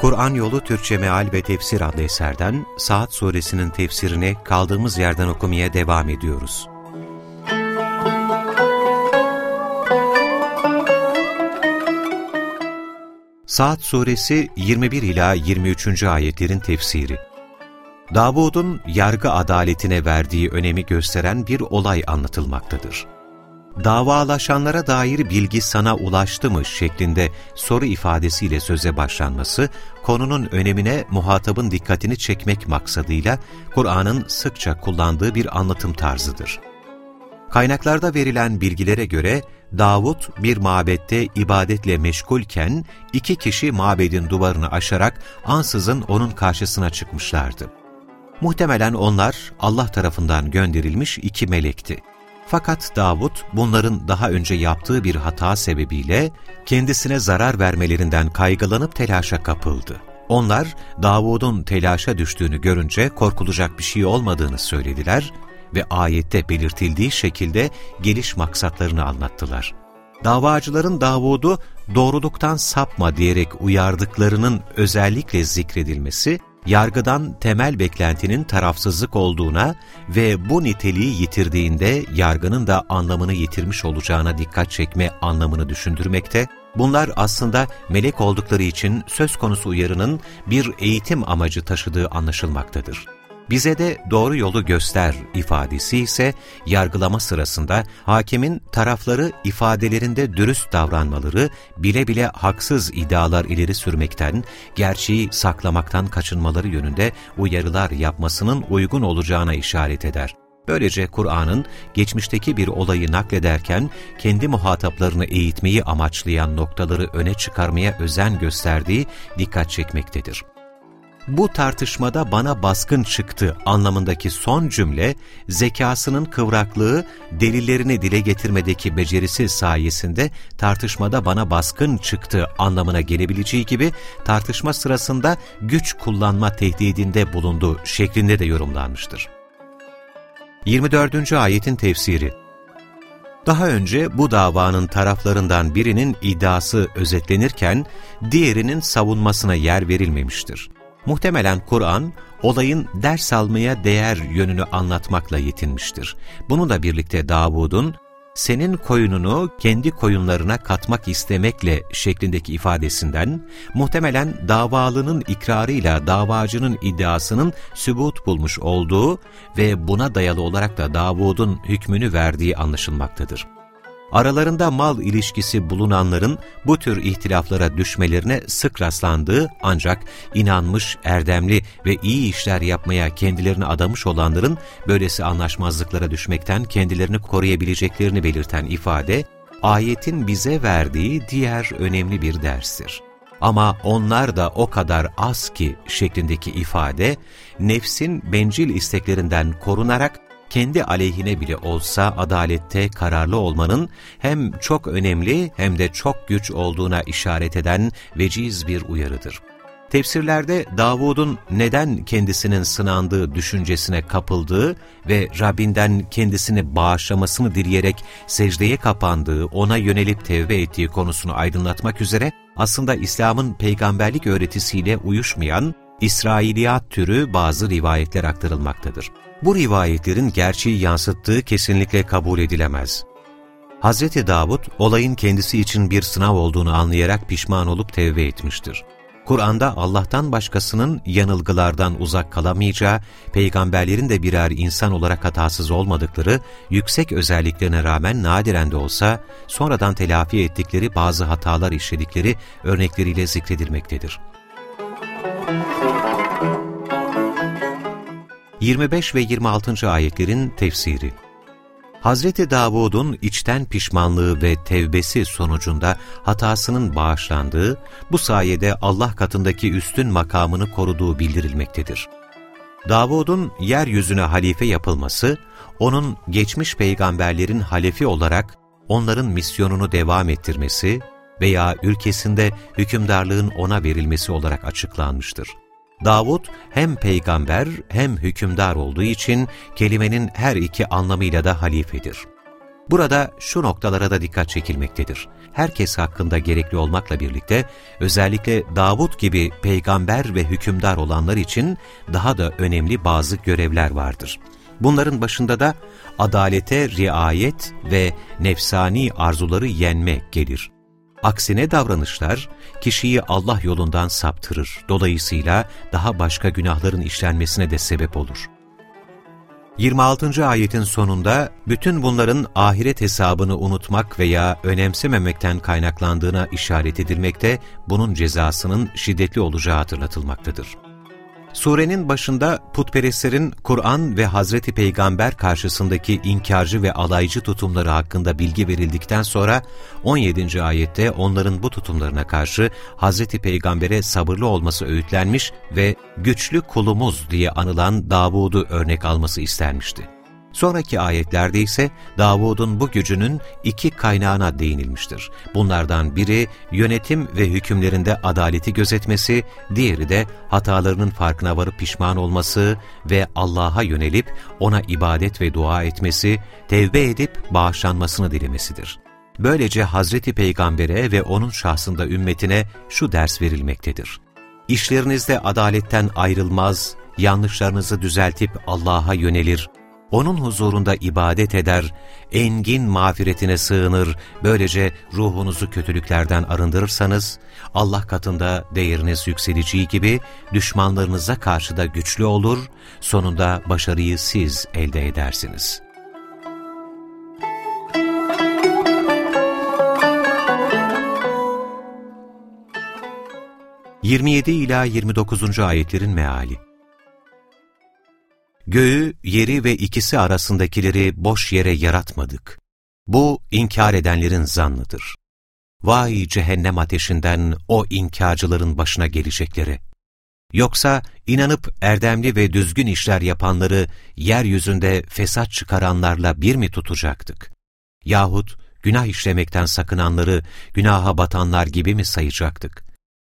Kur'an Yolu Türkçe Meal ve Tefsir adlı eserden Saat Suresinin tefsirini kaldığımız yerden okumaya devam ediyoruz. Saat Suresi 21 ila 23. ayetlerin tefsiri. Davud'un yargı adaletine verdiği önemi gösteren bir olay anlatılmaktadır davalaşanlara dair bilgi sana ulaştı mı şeklinde soru ifadesiyle söze başlanması, konunun önemine muhatabın dikkatini çekmek maksadıyla Kur'an'ın sıkça kullandığı bir anlatım tarzıdır. Kaynaklarda verilen bilgilere göre Davut bir mabette ibadetle meşgulken iki kişi mabedin duvarını aşarak ansızın onun karşısına çıkmışlardı. Muhtemelen onlar Allah tarafından gönderilmiş iki melekti. Fakat Davud bunların daha önce yaptığı bir hata sebebiyle kendisine zarar vermelerinden kaygılanıp telaşa kapıldı. Onlar Davud'un telaşa düştüğünü görünce korkulacak bir şey olmadığını söylediler ve ayette belirtildiği şekilde geliş maksatlarını anlattılar. Davacıların Davud'u doğruluktan sapma diyerek uyardıklarının özellikle zikredilmesi, yargıdan temel beklentinin tarafsızlık olduğuna ve bu niteliği yitirdiğinde yargının da anlamını yitirmiş olacağına dikkat çekme anlamını düşündürmekte, bunlar aslında melek oldukları için söz konusu uyarının bir eğitim amacı taşıdığı anlaşılmaktadır. Bize de doğru yolu göster ifadesi ise yargılama sırasında hakimin tarafları ifadelerinde dürüst davranmaları, bile bile haksız iddialar ileri sürmekten, gerçeği saklamaktan kaçınmaları yönünde uyarılar yapmasının uygun olacağına işaret eder. Böylece Kur'an'ın geçmişteki bir olayı naklederken kendi muhataplarını eğitmeyi amaçlayan noktaları öne çıkarmaya özen gösterdiği dikkat çekmektedir bu tartışmada bana baskın çıktı anlamındaki son cümle, zekasının kıvraklığı, delillerini dile getirmedeki becerisi sayesinde tartışmada bana baskın çıktı anlamına gelebileceği gibi tartışma sırasında güç kullanma tehdidinde bulundu şeklinde de yorumlanmıştır. 24. Ayetin Tefsiri daha önce bu davanın taraflarından birinin iddiası özetlenirken, diğerinin savunmasına yer verilmemiştir. Muhtemelen Kur'an, olayın ders almaya değer yönünü anlatmakla yetinmiştir. Bununla birlikte Davud'un, senin koyununu kendi koyunlarına katmak istemekle şeklindeki ifadesinden, muhtemelen davalının ikrarıyla davacının iddiasının sübut bulmuş olduğu ve buna dayalı olarak da Davud'un hükmünü verdiği anlaşılmaktadır aralarında mal ilişkisi bulunanların bu tür ihtilaflara düşmelerine sık rastlandığı ancak inanmış, erdemli ve iyi işler yapmaya kendilerini adamış olanların böylesi anlaşmazlıklara düşmekten kendilerini koruyabileceklerini belirten ifade, ayetin bize verdiği diğer önemli bir derstir. Ama onlar da o kadar az ki şeklindeki ifade, nefsin bencil isteklerinden korunarak kendi aleyhine bile olsa adalette kararlı olmanın hem çok önemli hem de çok güç olduğuna işaret eden veciz bir uyarıdır. Tefsirlerde Davud'un neden kendisinin sınandığı düşüncesine kapıldığı ve Rabbinden kendisini bağışlamasını dileyerek secdeye kapandığı, ona yönelip tevbe ettiği konusunu aydınlatmak üzere aslında İslam'ın peygamberlik öğretisiyle uyuşmayan İsrailiyat türü bazı rivayetler aktarılmaktadır. Bu rivayetlerin gerçeği yansıttığı kesinlikle kabul edilemez. Hz. Davud, olayın kendisi için bir sınav olduğunu anlayarak pişman olup tevbe etmiştir. Kur'an'da Allah'tan başkasının yanılgılardan uzak kalamayacağı, peygamberlerin de birer insan olarak hatasız olmadıkları, yüksek özelliklerine rağmen nadiren de olsa sonradan telafi ettikleri bazı hatalar işledikleri örnekleriyle zikredilmektedir. 25 ve 26. ayetlerin tefsiri Hazreti Davud'un içten pişmanlığı ve tevbesi sonucunda hatasının bağışlandığı, bu sayede Allah katındaki üstün makamını koruduğu bildirilmektedir. Davud'un yeryüzüne halife yapılması, onun geçmiş peygamberlerin halefi olarak onların misyonunu devam ettirmesi veya ülkesinde hükümdarlığın ona verilmesi olarak açıklanmıştır. Davud hem peygamber hem hükümdar olduğu için kelimenin her iki anlamıyla da halifedir. Burada şu noktalara da dikkat çekilmektedir. Herkes hakkında gerekli olmakla birlikte özellikle Davud gibi peygamber ve hükümdar olanlar için daha da önemli bazı görevler vardır. Bunların başında da adalete riayet ve nefsani arzuları yenme gelir. Aksine davranışlar kişiyi Allah yolundan saptırır. Dolayısıyla daha başka günahların işlenmesine de sebep olur. 26. ayetin sonunda bütün bunların ahiret hesabını unutmak veya önemsememekten kaynaklandığına işaret edilmekte, bunun cezasının şiddetli olacağı hatırlatılmaktadır. Surenin başında putperestlerin Kur'an ve Hazreti Peygamber karşısındaki inkarcı ve alaycı tutumları hakkında bilgi verildikten sonra 17. ayette onların bu tutumlarına karşı Hazreti Peygamber'e sabırlı olması öğütlenmiş ve güçlü kulumuz diye anılan Davud'u örnek alması istenmişti. Sonraki ayetlerde ise Davud'un bu gücünün iki kaynağına değinilmiştir. Bunlardan biri yönetim ve hükümlerinde adaleti gözetmesi, diğeri de hatalarının farkına varıp pişman olması ve Allah'a yönelip ona ibadet ve dua etmesi, tevbe edip bağışlanmasını dilemesidir. Böylece Hazreti Peygamber'e ve onun şahsında ümmetine şu ders verilmektedir. İşlerinizde adaletten ayrılmaz, yanlışlarınızı düzeltip Allah'a yönelir, onun huzurunda ibadet eder, engin mağfiretine sığınır, böylece ruhunuzu kötülüklerden arındırırsanız, Allah katında değeriniz yükseleceği gibi düşmanlarınıza karşı da güçlü olur, sonunda başarıyı siz elde edersiniz. ...27 ila 29. ayetlerin meali Göğü, yeri ve ikisi arasındakileri boş yere yaratmadık. Bu inkar edenlerin zannıdır. Vay cehennem ateşinden o inkarcıların başına gelecekleri. Yoksa inanıp erdemli ve düzgün işler yapanları yeryüzünde fesat çıkaranlarla bir mi tutacaktık? Yahut günah işlemekten sakınanları günaha batanlar gibi mi sayacaktık?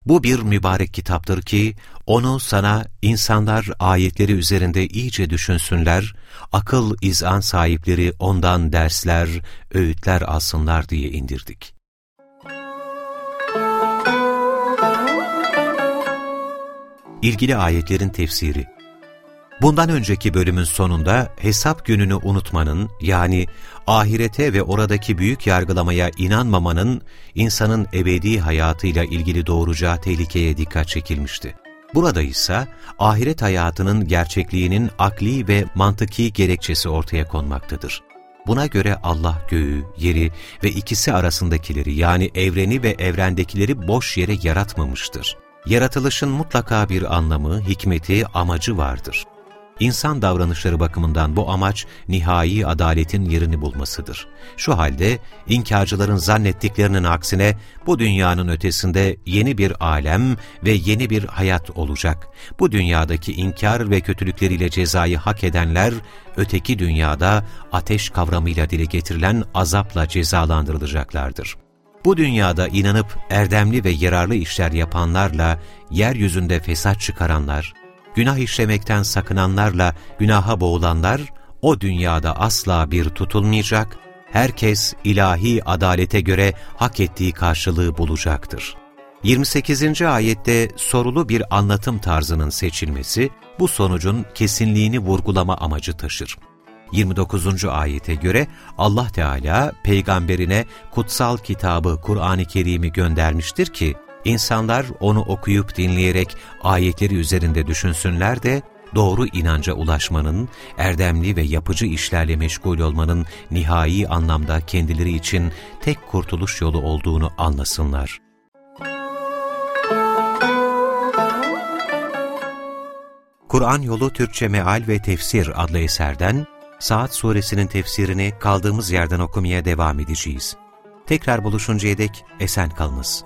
Bu bir mübarek kitaptır ki, onu sana insanlar ayetleri üzerinde iyice düşünsünler, akıl izan sahipleri ondan dersler, öğütler alsınlar diye indirdik. İlgili ayetlerin tefsiri Bundan önceki bölümün sonunda hesap gününü unutmanın yani ahirete ve oradaki büyük yargılamaya inanmamanın insanın ebedi hayatıyla ilgili doğuracağı tehlikeye dikkat çekilmişti. Burada ise ahiret hayatının gerçekliğinin akli ve mantıki gerekçesi ortaya konmaktadır. Buna göre Allah göğü, yeri ve ikisi arasındakileri yani evreni ve evrendekileri boş yere yaratmamıştır. Yaratılışın mutlaka bir anlamı, hikmeti, amacı vardır. İnsan davranışları bakımından bu amaç nihai adaletin yerini bulmasıdır. Şu halde inkarcıların zannettiklerinin aksine bu dünyanın ötesinde yeni bir alem ve yeni bir hayat olacak. Bu dünyadaki inkar ve kötülükleriyle cezayı hak edenler öteki dünyada ateş kavramıyla dile getirilen azapla cezalandırılacaklardır. Bu dünyada inanıp erdemli ve yararlı işler yapanlarla yeryüzünde fesat çıkaranlar, günah işlemekten sakınanlarla günaha boğulanlar, o dünyada asla bir tutulmayacak, herkes ilahi adalete göre hak ettiği karşılığı bulacaktır. 28. ayette sorulu bir anlatım tarzının seçilmesi, bu sonucun kesinliğini vurgulama amacı taşır. 29. ayete göre Allah Teala peygamberine kutsal kitabı Kur'an-ı Kerim'i göndermiştir ki, İnsanlar onu okuyup dinleyerek ayetleri üzerinde düşünsünler de doğru inanca ulaşmanın, erdemli ve yapıcı işlerle meşgul olmanın nihai anlamda kendileri için tek kurtuluş yolu olduğunu anlasınlar. Kur'an Yolu Türkçe Meal ve Tefsir adlı eserden Saat Suresinin tefsirini kaldığımız yerden okumaya devam edeceğiz. Tekrar buluşuncaya dek esen kalınız.